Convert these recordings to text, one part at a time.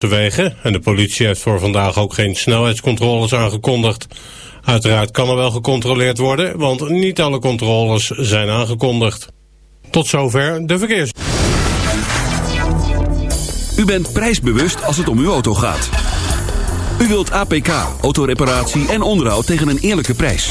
de wegen en de politie heeft voor vandaag ook geen snelheidscontroles aangekondigd. Uiteraard kan er wel gecontroleerd worden, want niet alle controles zijn aangekondigd. Tot zover de verkeers. U bent prijsbewust als het om uw auto gaat. U wilt APK, autoreparatie en onderhoud tegen een eerlijke prijs.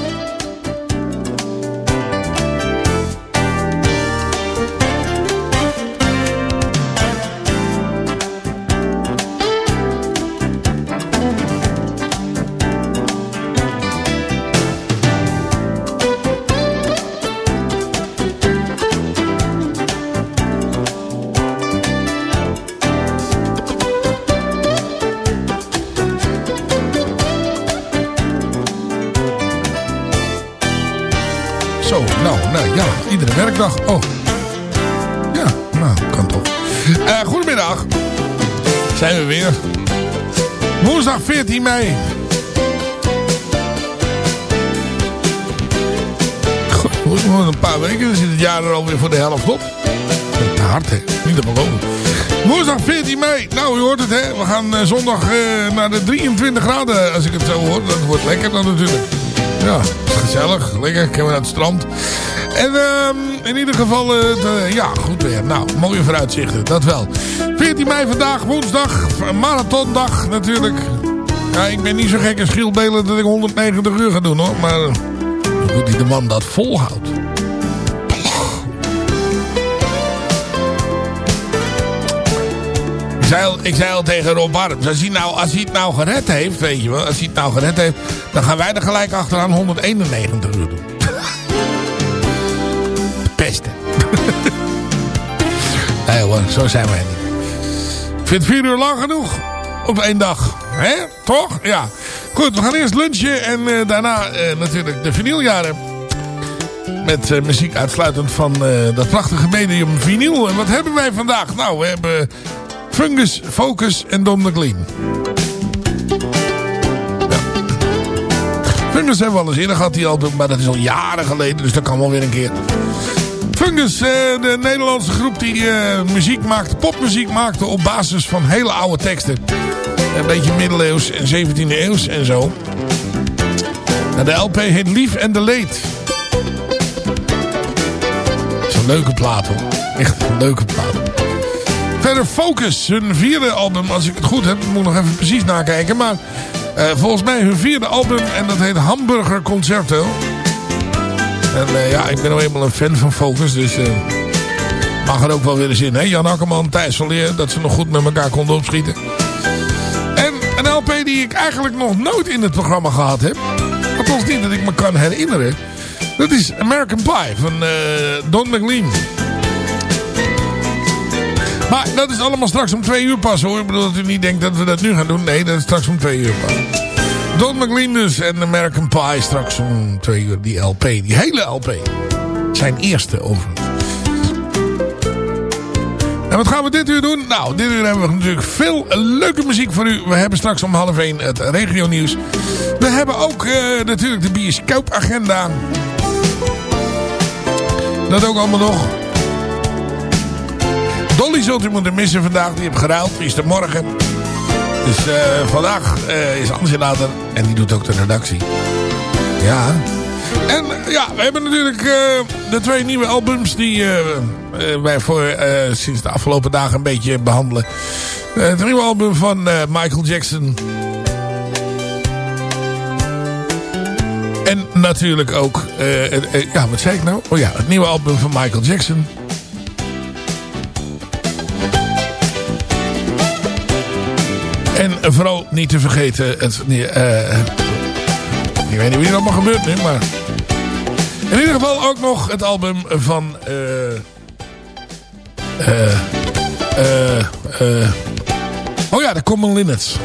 Weer. Woensdag 14 mei. Goed, nog een paar weken, dan zit het jaar er alweer voor de helft op. Te hard, hè? Niet te geloven. Woensdag 14 mei. Nou, u hoort het, hè? We gaan eh, zondag eh, naar de 23 graden, als ik het zo hoor. Dat wordt lekker dan natuurlijk. Ja, gezellig. Lekker, ik heb naar het strand. En ehm, in ieder geval, eh, de- ja, goed weer. Nou, mooie vooruitzichten, dat wel. 14 mei vandaag, woensdag, marathondag natuurlijk. Ja, ik ben niet zo gek Giel Belen dat ik 190 uur ga doen hoor. Maar hoe die de man dat volhoudt. Ik zei, al, ik zei al tegen Rob Arms, als hij, nou, als hij het nou gered heeft, weet je wel, als hij het nou gered heeft, dan gaan wij er gelijk achteraan 191 uur doen. Pesten. nee hoor, zo zijn wij niet. Vind vier uur lang genoeg op één dag. hè? Toch? Ja. Goed, we gaan eerst lunchen en eh, daarna eh, natuurlijk de vinyljaren. Met eh, muziek uitsluitend van dat prachtige medium vinyl. En wat hebben wij vandaag? Nou, we hebben Fungus, Focus en Don McLean. Ja. Fungus hebben we al eens eerder gehad, die album, maar dat is al jaren geleden, dus dat kan wel weer een keer. Fungus, eh, de Nederlandse groep die eh, muziek maakte, popmuziek maakte op basis van hele oude teksten. Een beetje middeleeuws en 17e eeuws en zo. Nou, de LP heet Lief en de Leed. Zo een leuke plaat hoor. Echt een leuke plaat. Verder Focus, hun vierde album. Als ik het goed heb, moet nog even precies nakijken. Maar eh, volgens mij hun vierde album. En dat heet Hamburger Concerto. En eh, ja, ik ben nou eenmaal een fan van Focus. Dus eh, mag er ook wel weer eens in. Hè? Jan Akkerman, Thijs van Leer. Dat ze nog goed met elkaar konden opschieten. En een LP die ik eigenlijk nog nooit in het programma gehad heb. Althans niet dat ik me kan herinneren. Dat is American Pie van eh, Don McLean. Maar dat is allemaal straks om twee uur pas hoor. Ik bedoel dat u niet denkt dat we dat nu gaan doen. Nee, dat is straks om twee uur pas. Don McLean dus en American Pie straks om twee uur. Die LP, die hele LP. Zijn eerste overigens. En wat gaan we dit uur doen? Nou, dit uur hebben we natuurlijk veel leuke muziek voor u. We hebben straks om half één het regio nieuws. We hebben ook eh, natuurlijk de bioscoopagenda. Dat ook allemaal nog. Dolly zult u moeten missen vandaag. Die heeft geruild. Die is er morgen. Dus eh, vandaag eh, is Angela er. En die doet ook de redactie. Ja. En ja, we hebben natuurlijk eh, de twee nieuwe albums die wij voor sinds de afgelopen dagen een beetje behandelen. Eh, het nieuwe album van Michael Jackson. En natuurlijk ook, ja wat zei ik nou? Oh ja, het nieuwe album van Michael Jackson. En vooral niet te vergeten, het, nee, eh, ik weet niet wie er allemaal gebeurt nu, maar... In ieder geval ook nog het album van... eh eh eh eh oh ja, de Common Linnets.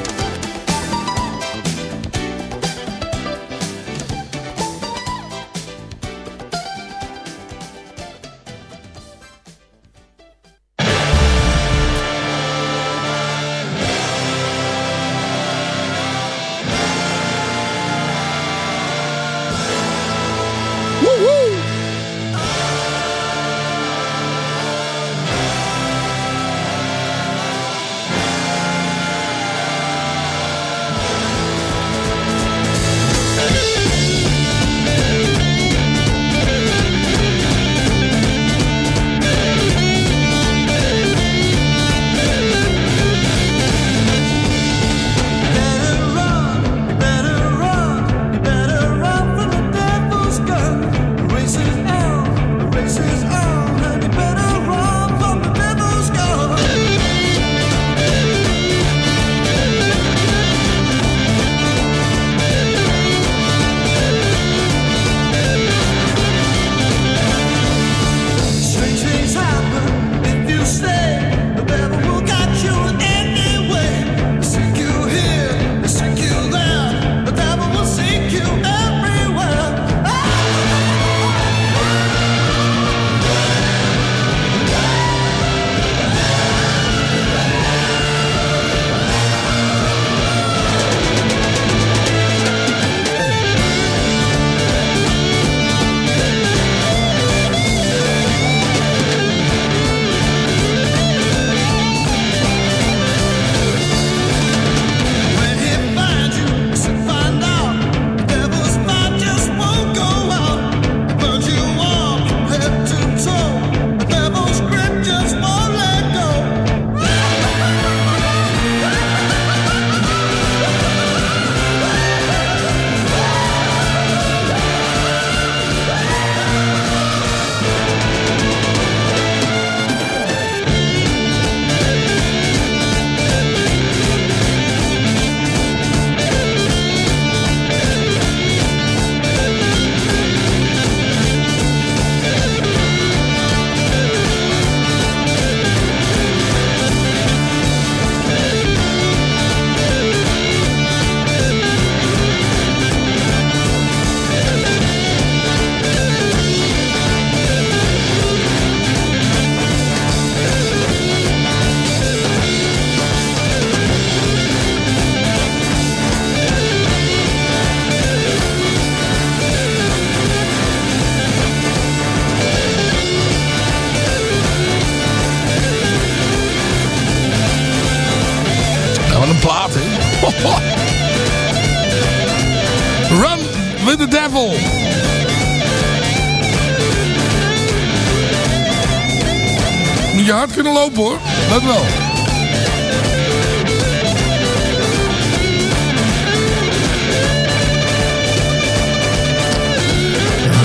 Hoor. Dat wel.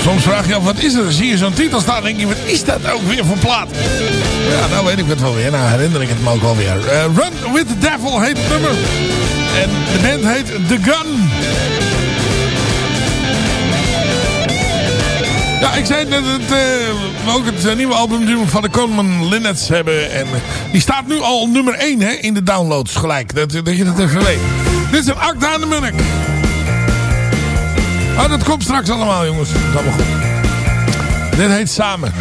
Soms vraag je af, wat is er? Dan zie je zo'n titel staan en denk je, wat is dat ook weer voor plaat? Ja, nou weet ik het wel weer. Nou herinner ik het me ook wel weer. Eh, Run with the Devil heet het nummer. En de band heet The Gun. Ja, ik zei dat het, eh, we ook het eh, nieuwe album van de Coleman Linnets hebben. En die staat nu al nummer 1 hè, in de downloads gelijk. Dat, dat je dat even weet. Dit is een Acta aan de Munnik. Oh, dat komt straks allemaal, jongens. Dat is allemaal goed. Dit heet Samen.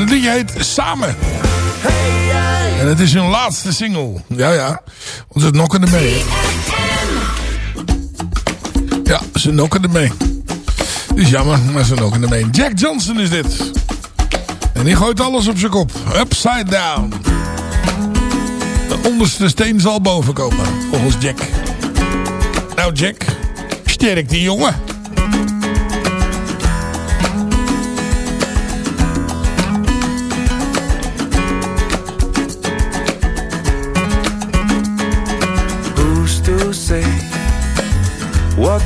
De liedje heet Samen. En het is hun laatste single. Ja, ja. Want ze nokken ermee. Ja, ze nokken ermee. Het is jammer, maar ze nokken ermee. Jack Johnson is dit. En die gooit alles op zijn kop. Upside down. De onderste steen zal boven komen. Volgens Jack. Nou Jack, sterk die jongen.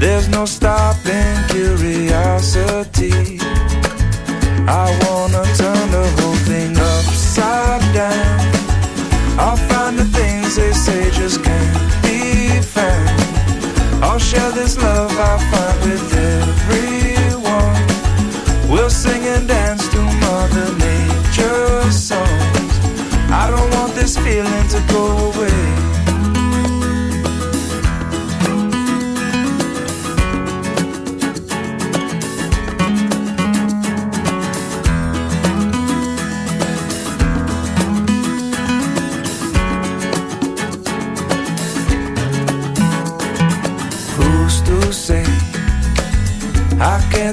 there's no stopping curiosity. I wanna turn the whole thing upside down. I'll find the things they say just can't be found. I'll share this love I find with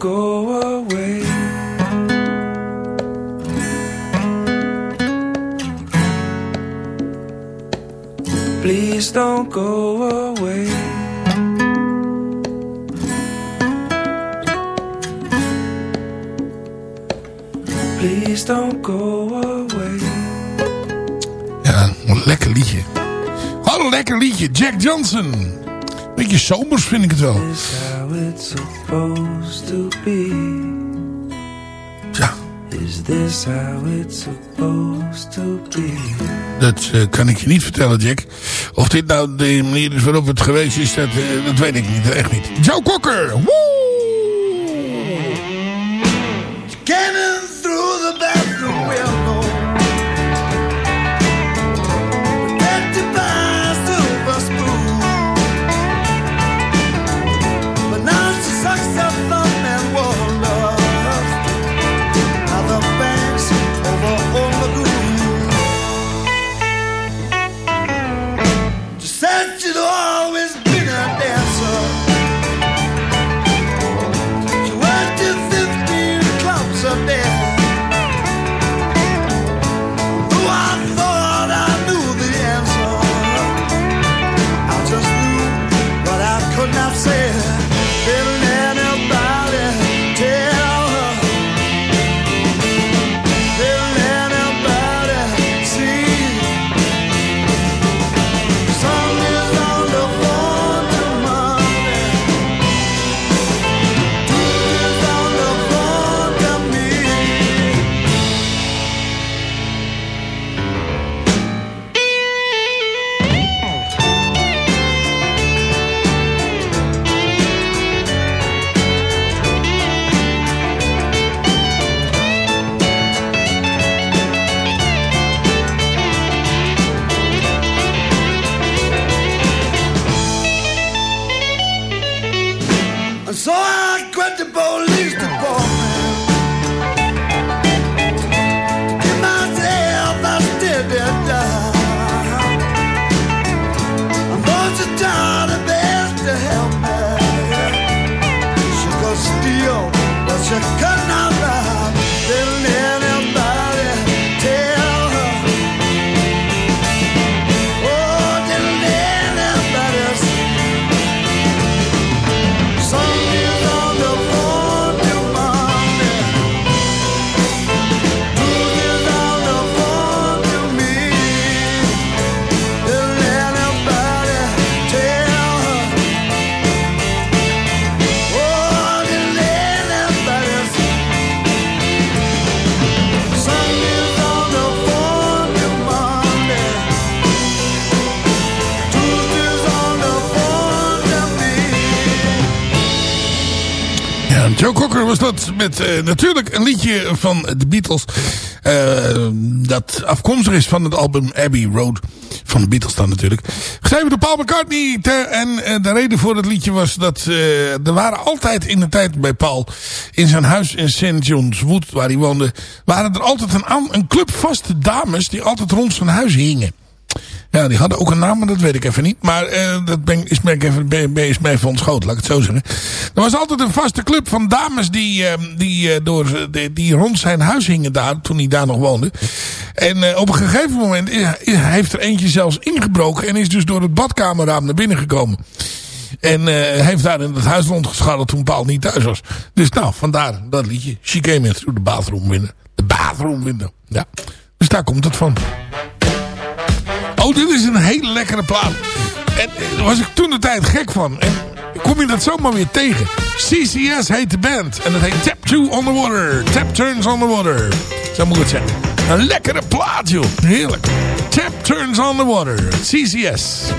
go away. Please don't go away. Please don't go away. Ja, een lekker liedje. Wat een lekker liedje. Jack Johnson. Beetje zomers vind ik het wel. It's supposed to be. Ja, Is this how it's supposed to be? dat eh, kan ik je niet vertellen, Jack. Of dit nou de manier is waarop het geweest is, dat, eh, dat weet ik niet. Echt niet. Joe Cocker. Woe! Was dat met eh, natuurlijk een liedje van de Beatles. eh, dat afkomstig is van het album Abbey Road. Van de Beatles dan natuurlijk. Geschreven door Paul McCartney. En eh, de reden voor het liedje was dat er waren altijd in de tijd bij Paul... in zijn huis in St. John's Wood waar hij woonde... waren er altijd een, een club vaste dames die altijd rond zijn huis hingen. Ja, die hadden ook een naam, maar dat weet ik even niet. Maar eh, dat ben, is, mij even, ben- is mij van schoot, laat ik het zo zeggen. Er was altijd een vaste club van dames die, eh, die, eh, door, die, die rond zijn huis hingen daar, toen hij daar nog woonde. En eh, op een gegeven moment heeft er eentje zelfs ingebroken en is dus door het badkamerraam naar binnen gekomen. En eh, heeft daar in het huis rondgescharreld toen Paul niet thuis was. Dus nou, vandaar dat liedje. She came in through the bathroom window. De bathroom window. Ja. Dus daar komt het van. Oh, dit is een hele lekkere plaat. En eh, daar was ik toen de tijd gek van. En kom je dat zomaar weer tegen. CCS heet de band. En dat heet Tap 2 on the Water. Tap Turns on the Water. Zo moet ik het zeggen. Een lekkere plaat, joh. Heerlijk. Tap Turns on the Water. CCS.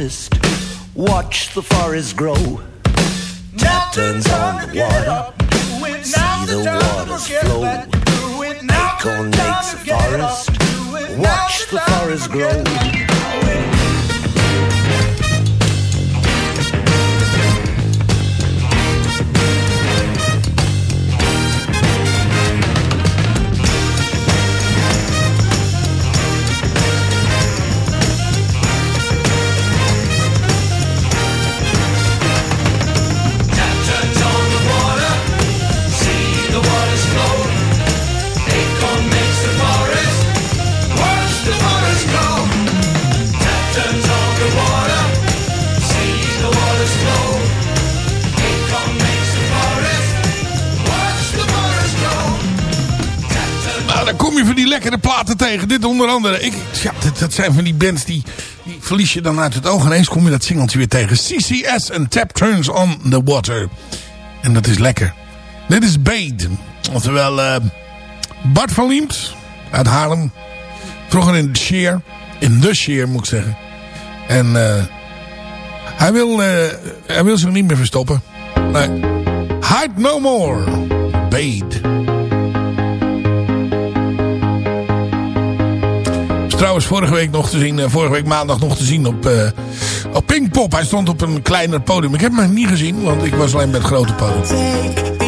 Forest. Watch the forest grow. Tap turns on the water. See the waters flow. Acorn makes a forest. Watch the forest grow. Van die lekkere platen tegen. Dit onder andere. Ik, ja, dat, zijn van die bands die, die verlies je dan uit het oog. En ineens kom je dat singeltje weer tegen. CCS en Tap Turns on the Water. En dat is lekker. Dit is Bade. Oftewel eh, Bart van Liemt uit Haarlem. Vroeger in de Sheer. In de Sheer moet ik zeggen. En eh, hij, wil, eh, hij wil zich niet meer verstoppen. Nee. Hide no more. Bade. Trouwens vorige week nog te zien, eh, vorige week maandag nog te zien op, eh op Pinkpop. Hij stond op een kleiner podium. Ik heb hem niet gezien, want ik was alleen het grote podium.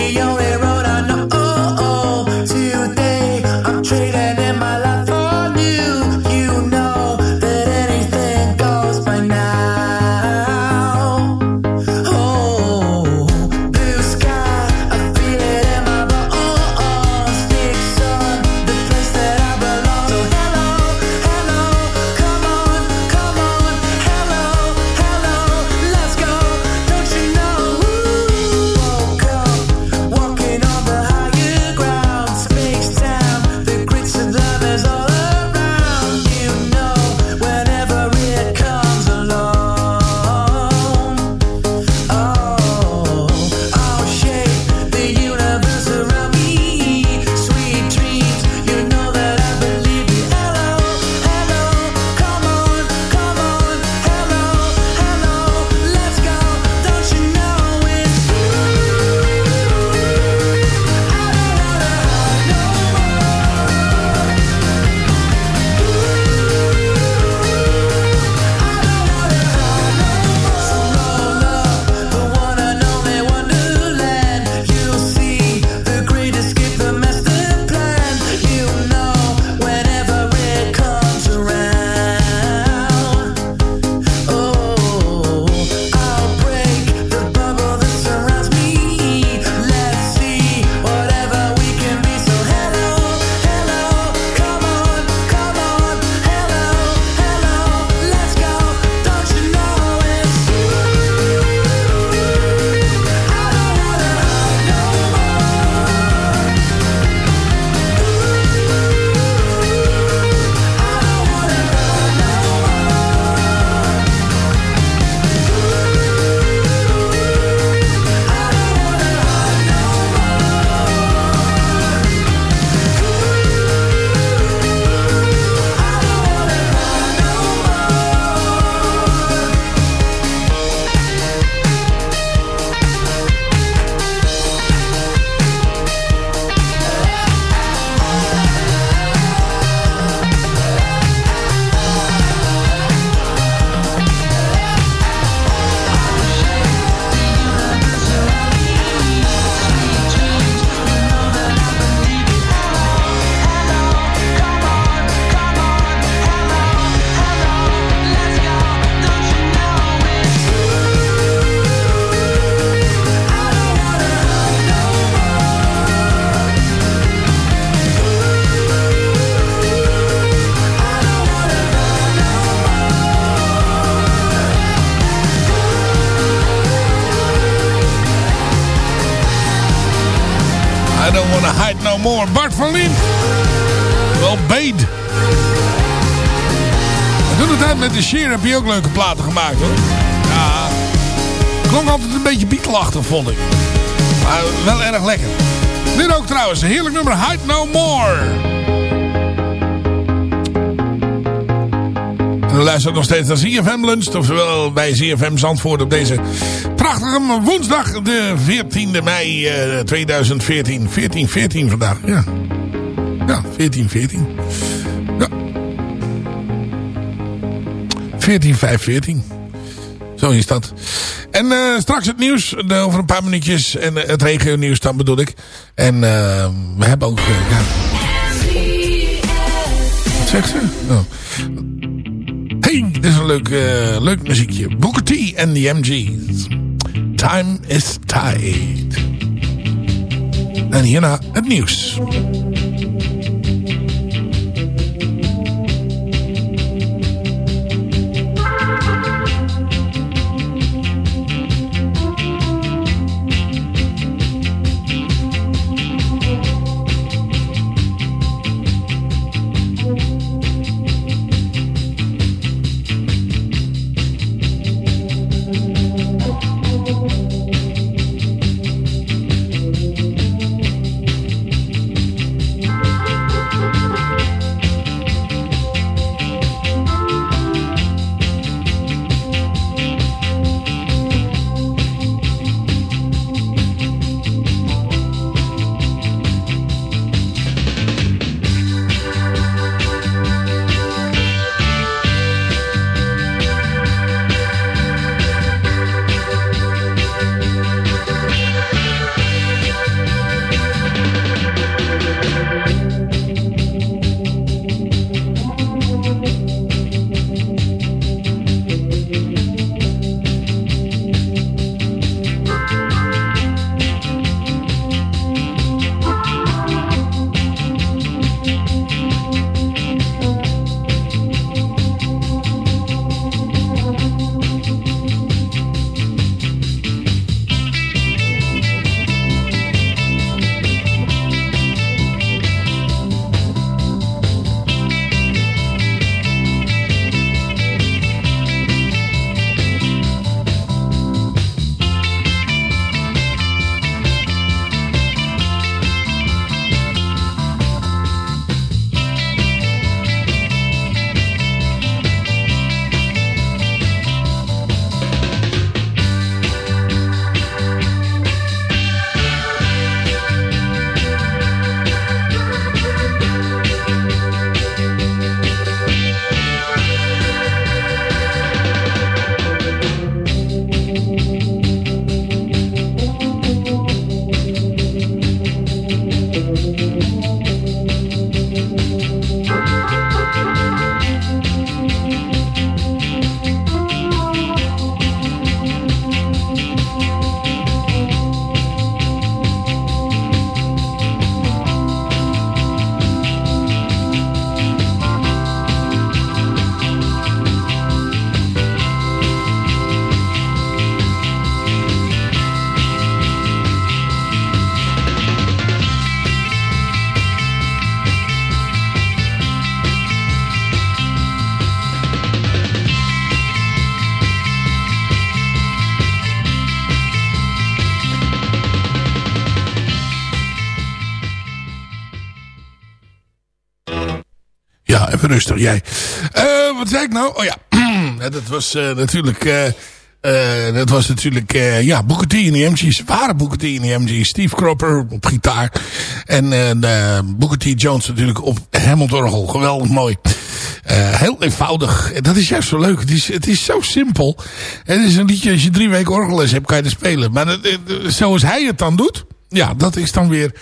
Leuke platen gemaakt hoor. Ja. Klonk altijd een beetje bietelachtig vond ik. Maar wel erg lekker. Dit ook trouwens. Een heerlijk nummer. Hide No More. Luistert nog steeds naar ZFM Lunch. Oftewel bij ZFM Zandvoort op deze prachtige woensdag. De 14e mei eh, 2014. 14, 14 vandaag. Ja. Ja, 14, 14, 5, 14. Zo is dat. En eh, straks het nieuws eh, over een paar minuutjes. En uh, het regionieuws dan bedoel ik. En we hebben ook... ja. Wat zegt ze? Oh. Hey, dit is een leuk, leuk muziekje. Booker T en the MG's. Time is tight. En hierna het nieuws. Rustig jij. Uh, wat zei ik nou? Oh ja, dat was natuurlijk... Uh, dat was natuurlijk, ja, Booker T en de MG's. Waren Booker T en de MG's. Steve Cropper op gitaar. En uh, Booker T Jones natuurlijk op Hammondorgel. Geweldig mooi. heel eenvoudig. Dat is juist zo leuk. Het is, het is zo simpel. Het is een liedje, als je drie weken orgelles hebt, kan je het spelen. Maar zoals hij het dan doet, ja, dat is dan weer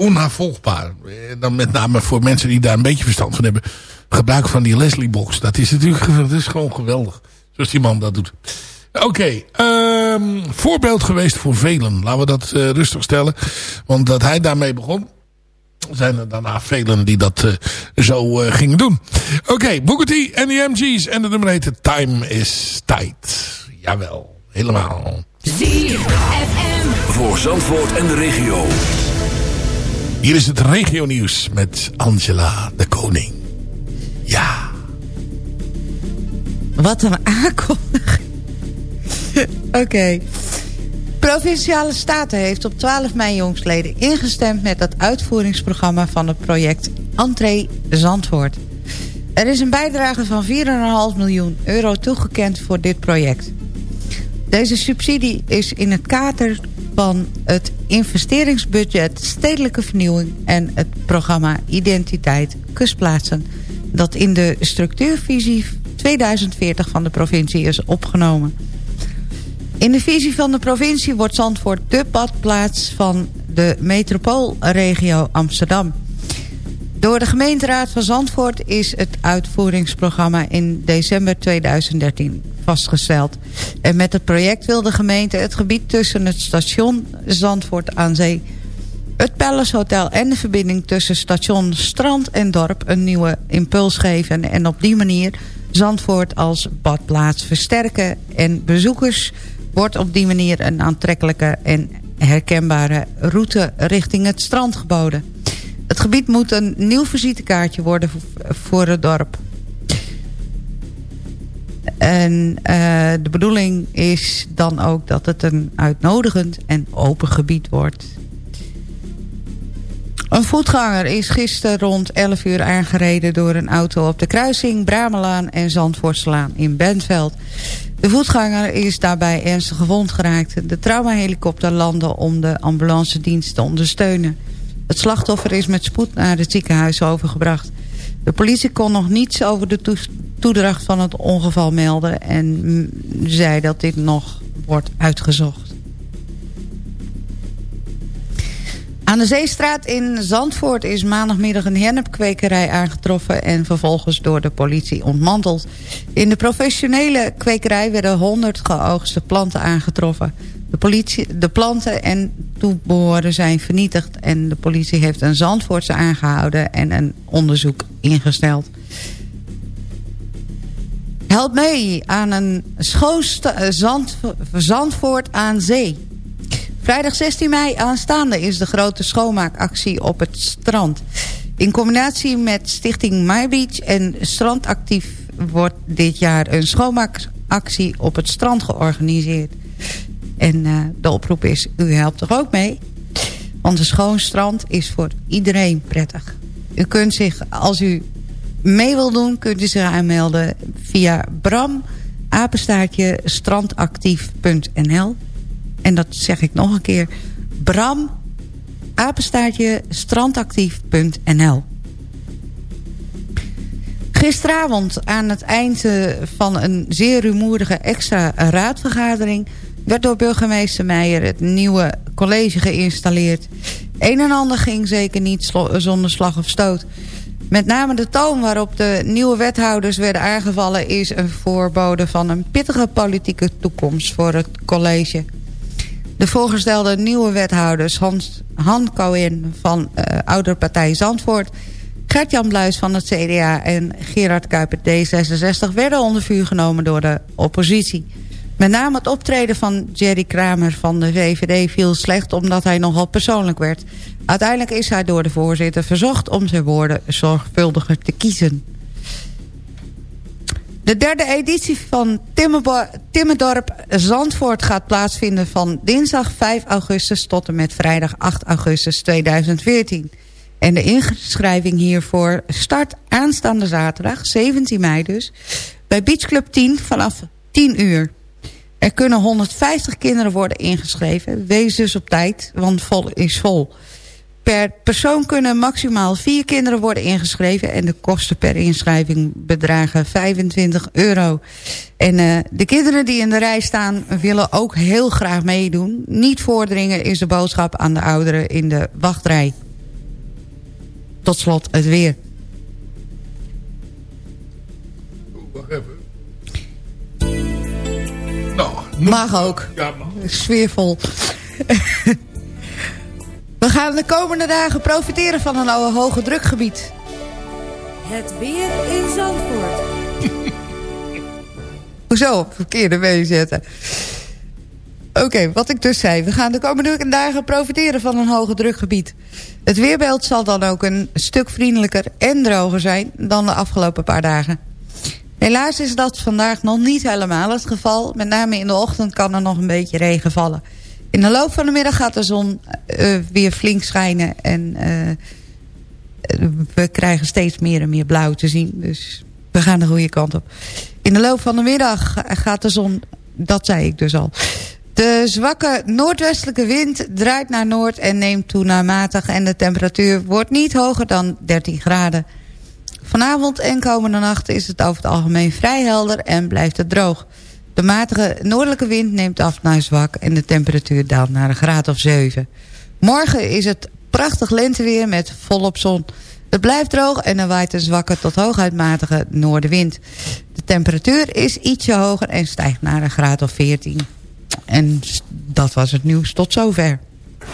onnavolgbaar. Dan met name voor mensen die daar een beetje verstand van hebben. Gebruik van die Leslie box. Dat is natuurlijk dat is gewoon geweldig. Zoals die man dat doet. Oké, okay, um, voorbeeld geweest voor velen. Laten we dat uh, rustig stellen. Want dat hij daarmee begon, zijn er daarna velen die dat uh, zo uh, gingen doen. Oké, okay, Booker T en de MG's. En de nummer heet Time is Tight. Jawel, helemaal. ZFM. Voor Zandvoort en de regio. Hier is het regionieuws met Angela de Koning. Ja. Wat een aankondiging. Oké. Provinciale Staten heeft op 12 mei jongstleden ingestemd... met het uitvoeringsprogramma van het project Entree Zandvoort. Er is een bijdrage van 4,5 miljoen euro toegekend voor dit project. Deze subsidie is in het kader van het investeringsbudget Stedelijke Vernieuwing... en het programma Identiteit Kustplaatsen... dat in de structuurvisie 2040 van de provincie is opgenomen. In de visie van de provincie wordt Zandvoort de badplaats van de metropoolregio Amsterdam. Door de gemeenteraad van Zandvoort is het uitvoeringsprogramma in december 2013 vastgesteld. En met het project wil de gemeente het gebied tussen het station Zandvoort aan Zee... het Palace Hotel en de verbinding tussen station Strand en Dorp... een nieuwe impuls geven en op die manier Zandvoort als badplaats versterken... en bezoekers wordt op die manier een aantrekkelijke en herkenbare route richting het strand geboden. Het gebied moet een nieuw visitekaartje worden voor het dorp. En uh, de bedoeling is dan ook dat het een uitnodigend en open gebied wordt. Een voetganger is gisteren rond 11 uur aangereden door een auto op de kruising Bramelaan en Zandvoortslaan in Bentveld. De voetganger is daarbij ernstig gewond geraakt. De traumahelikopter landde om de ambulance dienst te ondersteunen. Het slachtoffer is met spoed naar het ziekenhuis overgebracht. De politie kon nog niets over de toedracht van het ongeval melden... en zei dat dit nog wordt uitgezocht. Aan de Zeestraat in Zandvoort is maandagmiddag een hennepkwekerij aangetroffen... en vervolgens door de politie ontmanteld. In de professionele kwekerij werden 100 geoogste planten aangetroffen. De, politie, de planten en toebehoren zijn vernietigd... en de politie heeft een Zandvoortse aangehouden en een onderzoek ingesteld. Help mee aan een schoon Zand, Zandvoort aan zee... Vrijdag 16 mei aanstaande is de grote schoonmaakactie op het strand. In combinatie met Stichting My Beach en Strandactief... wordt dit jaar een schoonmaakactie op het strand georganiseerd. En uh, de oproep is, u helpt toch ook mee? Want een schoon strand is voor iedereen prettig. U kunt zich, als u mee wil doen, kunt u zich aanmelden via bram apenstaartje strandactief.nl en dat zeg ik nog een keer, bram, apenstaartje, strandactief.nl. Gisteravond aan het eind eh, van een zeer rumoerige extra raadvergadering... werd door burgemeester Meijer het nieuwe college geïnstalleerd. Een en ander ging zeker niet zonder slag of stoot. Met name de toon waarop de nieuwe wethouders werden aangevallen... is een voorbode van een pittige politieke toekomst voor het college... De voorgestelde nieuwe wethouders Hans, Han Cohen van uh, Ouderpartij Zandvoort... Gert-Jan Bluis van het CDA en Gerard Kuiper D66... werden onder vuur genomen door de oppositie. Met name het optreden van Jerry Kramer van de VVD viel slecht... omdat hij nogal persoonlijk werd. Uiteindelijk is hij door de voorzitter verzocht om zijn woorden zorgvuldiger te kiezen. De derde editie van Timmerdorp Zandvoort gaat plaatsvinden van dinsdag 5 augustus tot en met vrijdag 8 augustus 2014. En de inschrijving hiervoor start aanstaande zaterdag, 17 mei dus, bij Beach Club 10 vanaf 10 uur. Er kunnen 150 kinderen worden ingeschreven. Wees dus op tijd, want vol is vol. Per persoon kunnen maximaal vier kinderen worden ingeschreven... en de kosten per inschrijving bedragen 25 euro. En uh, de kinderen die in de rij staan willen ook heel graag meedoen. Niet voordringen is de boodschap aan de ouderen in de wachtrij. Tot slot het weer. Mag ook. Ja, mag. Sfeervol. We gaan de komende dagen profiteren van een oude hoge drukgebied. Het weer in Zandvoort. Hoezo? Verkeerde been zetten. Oké, wat ik dus zei. We gaan de komende dagen profiteren van een hoge drukgebied. Het weerbeeld zal dan ook een stuk vriendelijker en droger zijn... dan de afgelopen paar dagen. Helaas is dat vandaag nog niet helemaal het geval. Met name in de ochtend kan er nog een beetje regen vallen. In de loop van de middag gaat de zon uh, weer flink schijnen... en uh, we krijgen steeds meer en meer blauw te zien. Dus we gaan de goede kant op. In de loop van de middag gaat de zon... dat zei ik dus al... De zwakke noordwestelijke wind draait naar noord en neemt toe naar matig... en de temperatuur wordt niet hoger dan 13 graden. Vanavond en komende nacht is het over het algemeen vrij helder en blijft het droog. De matige noordelijke wind neemt af naar zwak en de temperatuur daalt naar een graad of 7. Morgen is het prachtig lenteweer met volop zon. Het blijft droog en er waait een zwakke tot hooguit matige noordenwind. De temperatuur is ietsje hoger en stijgt naar een graad of 14. En dat was het nieuws tot zover.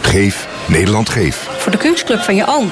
Geef Nederland Geef. Voor de kunstclub van je oom.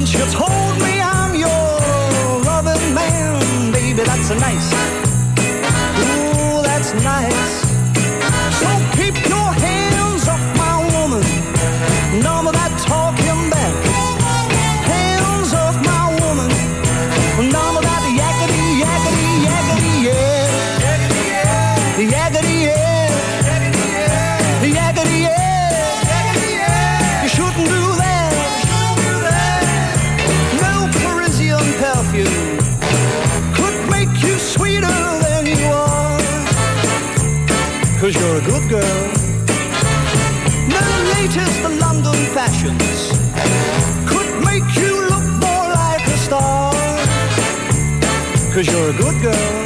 一起冲 a good girl. No latest London fashions could make you look more like a star. Cause you're a good girl.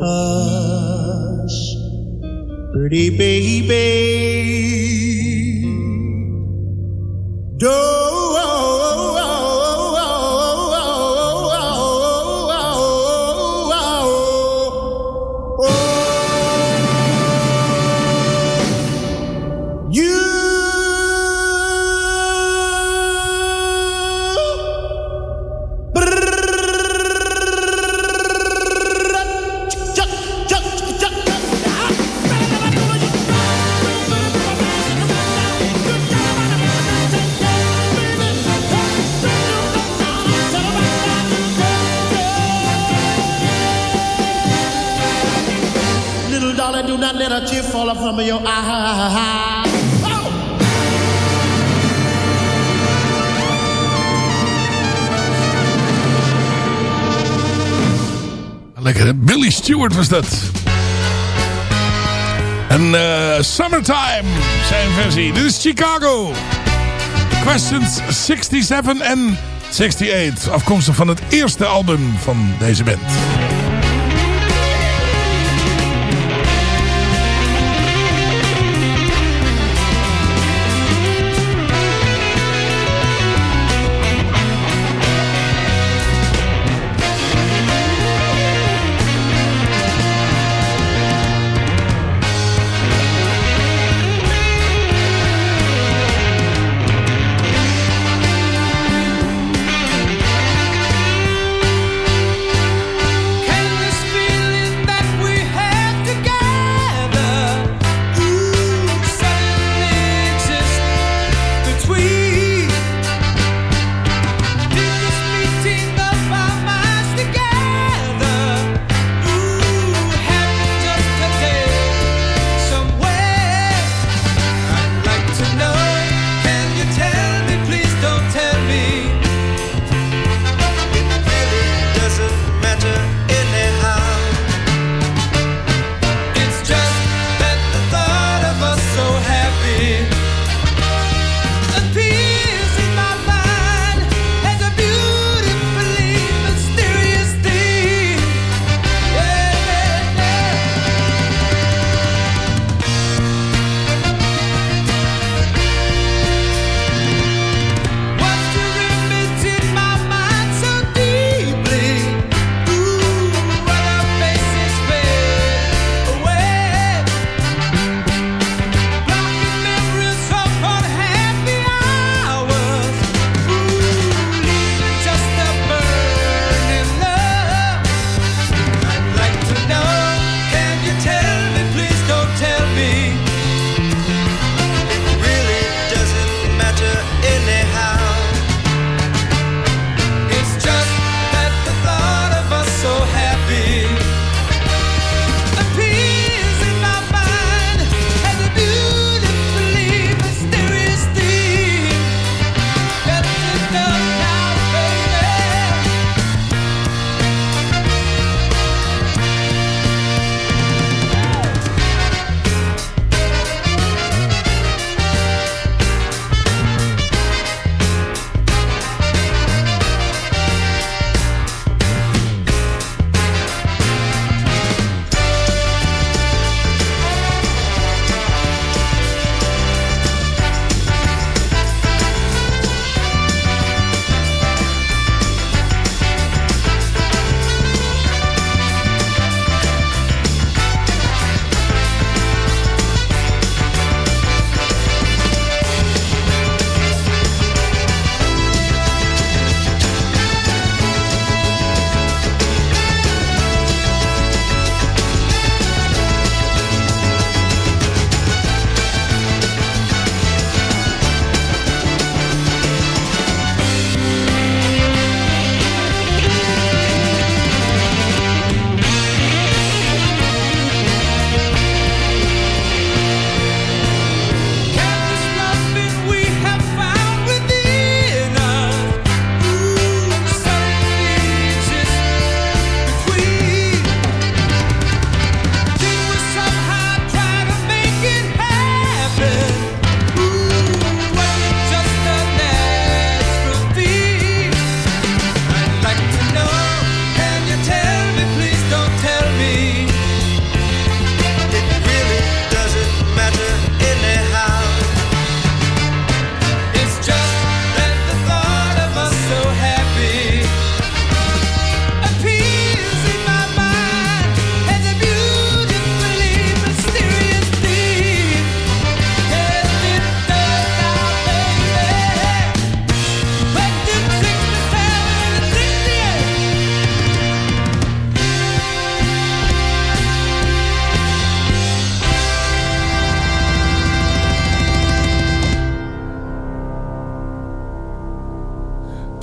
Hush, pretty baby. Don't was dat. En uh, Summertime, zijn versie. Dit is Chicago. Questions 67 en 68. Afkomstig van het eerste album van deze band.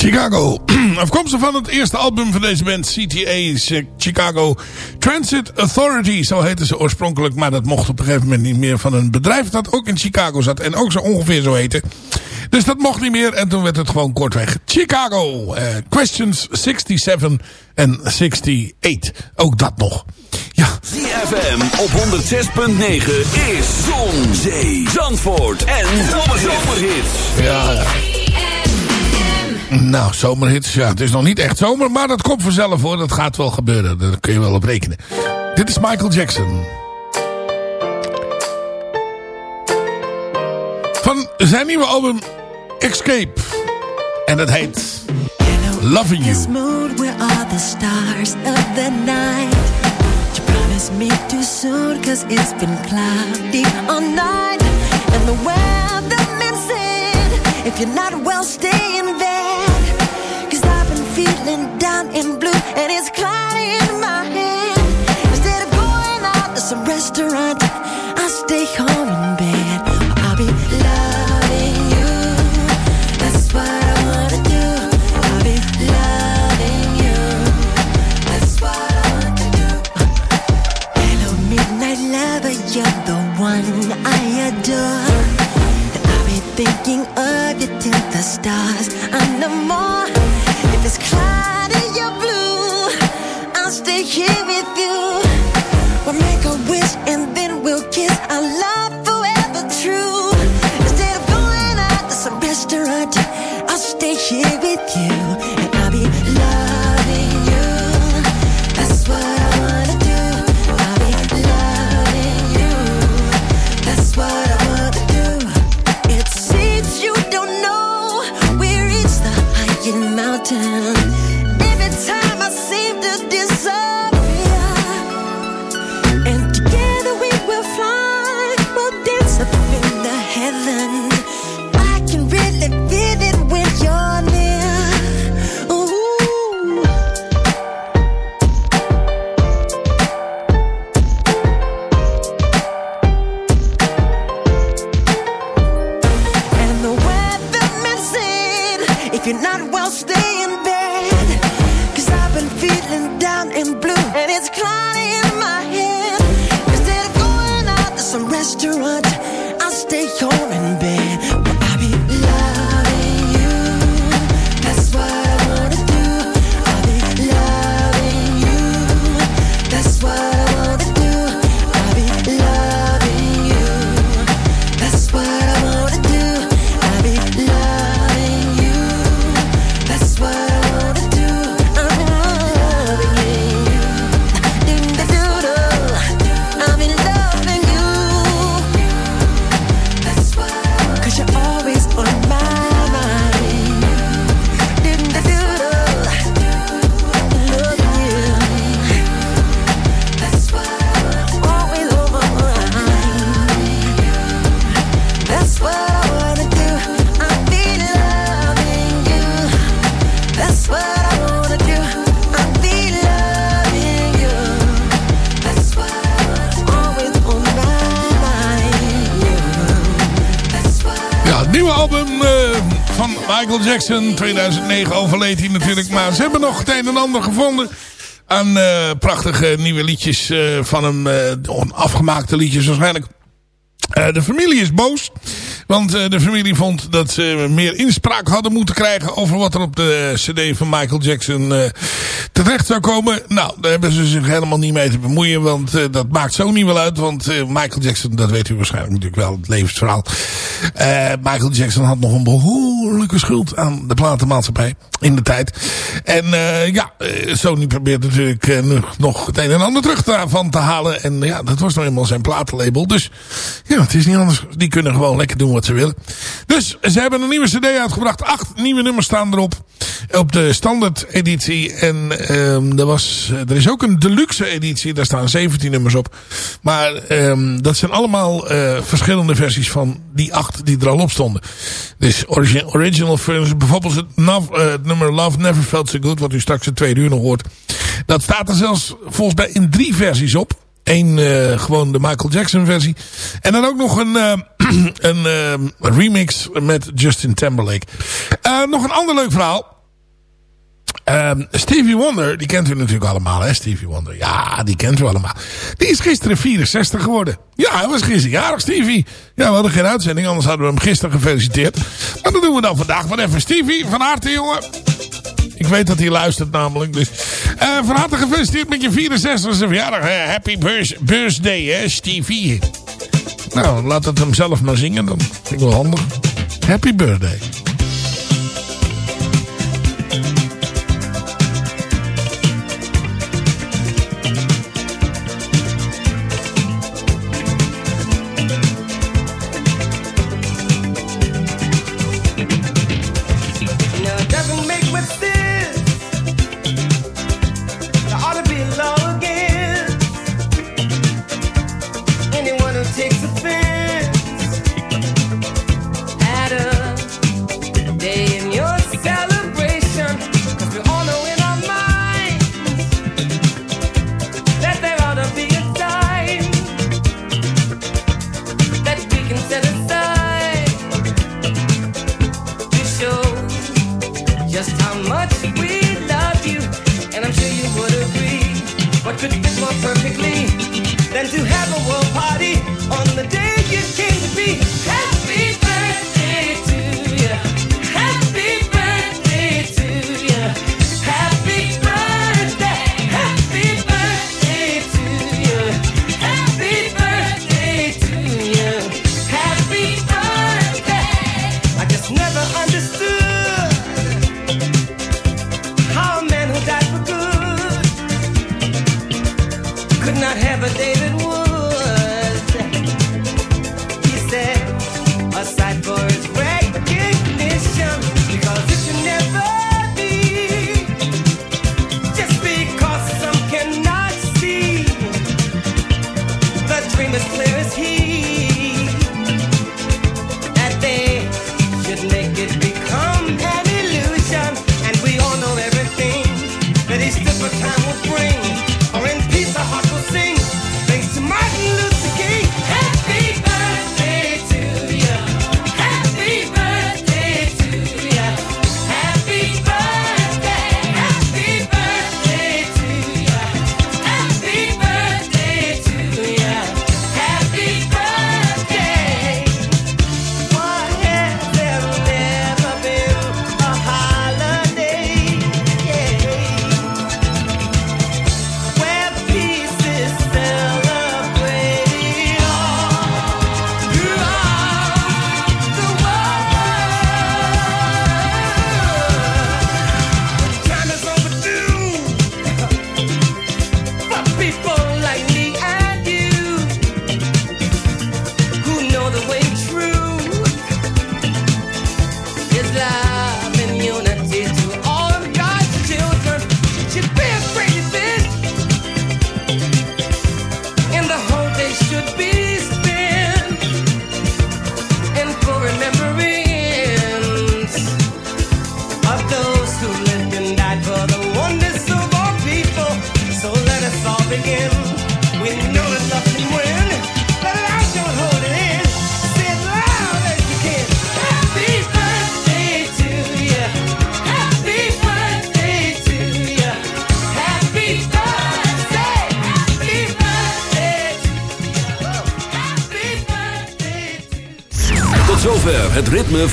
Chicago. Afkomstig van het eerste album van deze band, CTA's Chicago Transit Authority. Zo heette ze oorspronkelijk, maar dat mocht op een gegeven moment niet meer van een bedrijf dat ook in Chicago zat. En ook zo ongeveer zo heette. Dus dat mocht niet meer en toen werd het gewoon kortweg Chicago. Eh, questions 67 en 68. Ook dat nog. Ja. ZFM op 106.9 is Zon, Zee, Zandvoort en Zomerhits. Ja, ja. Nou, zomerhits. Ja, het is nog niet echt zomer, maar dat komt vanzelf hoor. Dat gaat wel gebeuren. Daar kun je wel op rekenen. Dit is Michael Jackson. Van zijn nieuwe album Escape. En dat heet Loving You. Me too soon, cause it's been cloudy all night. And the weatherman said, if you're not well, and it's cloudy in my head. Instead of going out to some restaurant, I'll stay home in bed. I'll be loving you. That's what I wanna do. I'll be loving you. That's what I want to do. Hello, midnight lover, you're the one I adore. I'll be thinking of you till the stars and no more. Van Michael Jackson. 2009 overleed hij natuurlijk. Maar ze hebben nog het een en ander gevonden. Aan eh, prachtige nieuwe liedjes eh, van hem. eh, afgemaakte liedjes waarschijnlijk. De familie is boos. Want eh, de familie vond dat ze meer inspraak hadden moeten krijgen... over wat er op de cd van Michael Jackson eh, terecht zou komen. Nou, daar hebben ze zich helemaal niet mee te bemoeien. Want eh, dat maakt zo niet wel uit. Want Michael Jackson, dat weet u waarschijnlijk natuurlijk wel, het levensverhaal. Michael Jackson had nog een behoorlijke schuld aan de platenmaatschappij in de tijd. En ja, Sony probeert natuurlijk nog- nog het een en ander terug daarvan te halen. En ja, dat was nou eenmaal zijn platenlabel. Dus ja, het is niet anders. Die kunnen gewoon lekker doen Dus ze hebben een nieuwe cd uitgebracht. Acht nieuwe nummers staan erop. Op de standaard editie. En ehm, er, was, er is ook een deluxe editie. Daar staan 17 nummers op. Maar ehm, dat zijn allemaal eh, verschillende versies van die acht die er al op stonden. Dus origi original versions. Bijvoorbeeld het, eh, het nummer Love Never Felt So Good. Wat u straks in tweede uur nog hoort. Dat staat er zelfs volgens mij in drie versies op. Eén eh, gewoon de Michael Jackson versie. En dan ook nog een, eh, een eh, remix met Justin Timberlake. Nog een ander leuk verhaal. Ehm, Stevie Wonder, die kent u natuurlijk allemaal, hè? Stevie Wonder. Ja, die kent u allemaal. Die is gisteren 64 geworden. Ja, hij was gisteren jarig, Stevie. Ja, we hadden geen uitzending, anders hadden we hem gisteren gefeliciteerd. Maar dat doen we dan vandaag maar even. Stevie, van harte, jongen. Ik weet dat hij luistert namelijk. Dus eh, van harte gefeliciteerd met je 64e verjaardag. Happy birth- birthday, hè, Stevie. Nou, laat het hem zelf maar zingen. Dan vind ik wel handig. Happy birthday.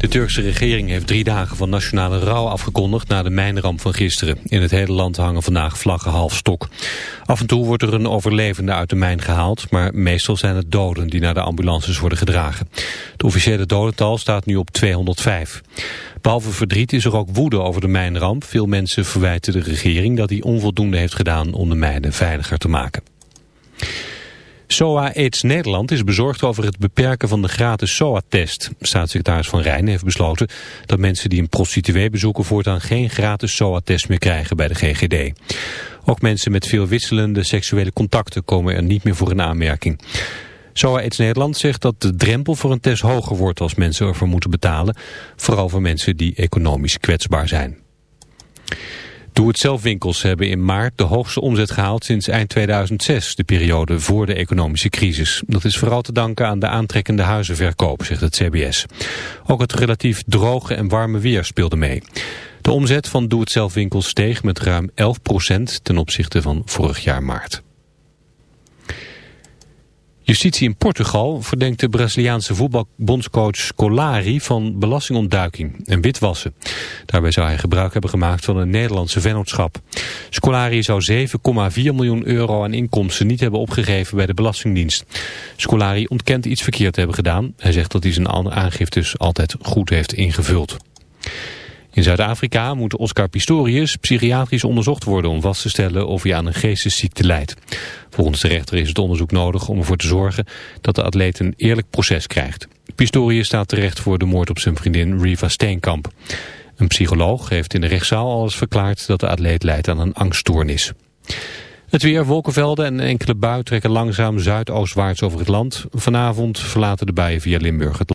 De Turkse regering heeft drie dagen van nationale rouw afgekondigd... na de mijnramp van gisteren. In het hele land hangen vandaag vlaggen half stok. Af en toe wordt er een overlevende uit de mijn gehaald... maar meestal zijn het doden die naar de ambulances worden gedragen. Het officiële dodental staat nu op 205. Behalve verdriet is er ook woede over de mijnramp. Veel mensen verwijten de regering dat hij onvoldoende heeft gedaan... om de mijnen veiliger te maken. SOA AIDS Nederland is bezorgd over het beperken van de gratis SOA-test. Staatssecretaris Van Rijn heeft besloten dat mensen die een prostituee bezoeken voortaan geen gratis SOA-test meer krijgen bij de GGD. Ook mensen met veel wisselende seksuele contacten komen er niet meer voor in aanmerking. SOA AIDS Nederland zegt dat de drempel voor een test hoger wordt als mensen ervoor moeten betalen. Vooral voor mensen die economisch kwetsbaar zijn. Doe-het-zelf-winkels hebben in maart de hoogste omzet gehaald sinds eind 2006, de periode voor de economische crisis. Dat is vooral te danken aan de aantrekkende huizenverkoop, zegt het CBS. Ook het relatief droge en warme weer speelde mee. De omzet van Doe-het-zelf-winkels steeg met ruim 11% ten opzichte van vorig jaar maart. Justitie in Portugal verdenkt de Braziliaanse voetbalbondscoach Scolari van belastingontduiking en witwassen. Daarbij zou hij gebruik hebben gemaakt van een Nederlandse vennootschap. Scolari zou 7,4 miljoen euro aan inkomsten niet hebben opgegeven bij de Belastingdienst. Scolari ontkent iets verkeerd te hebben gedaan. Hij zegt dat hij zijn aangiftes altijd goed heeft ingevuld. In Zuid-Afrika moet Oscar Pistorius psychiatrisch onderzocht worden om vast te stellen of hij aan een geestesziekte lijdt. Volgens de rechter is het onderzoek nodig om ervoor te zorgen dat de atleet een eerlijk proces krijgt. Pistorius staat terecht voor de moord op zijn vriendin Riva Steenkamp. Een psycholoog heeft in de rechtszaal alles verklaard dat de atleet lijdt aan een angststoornis. Het weer, wolkenvelden en enkele bui trekken langzaam zuidoostwaarts over het land. Vanavond verlaten de buien via Limburg het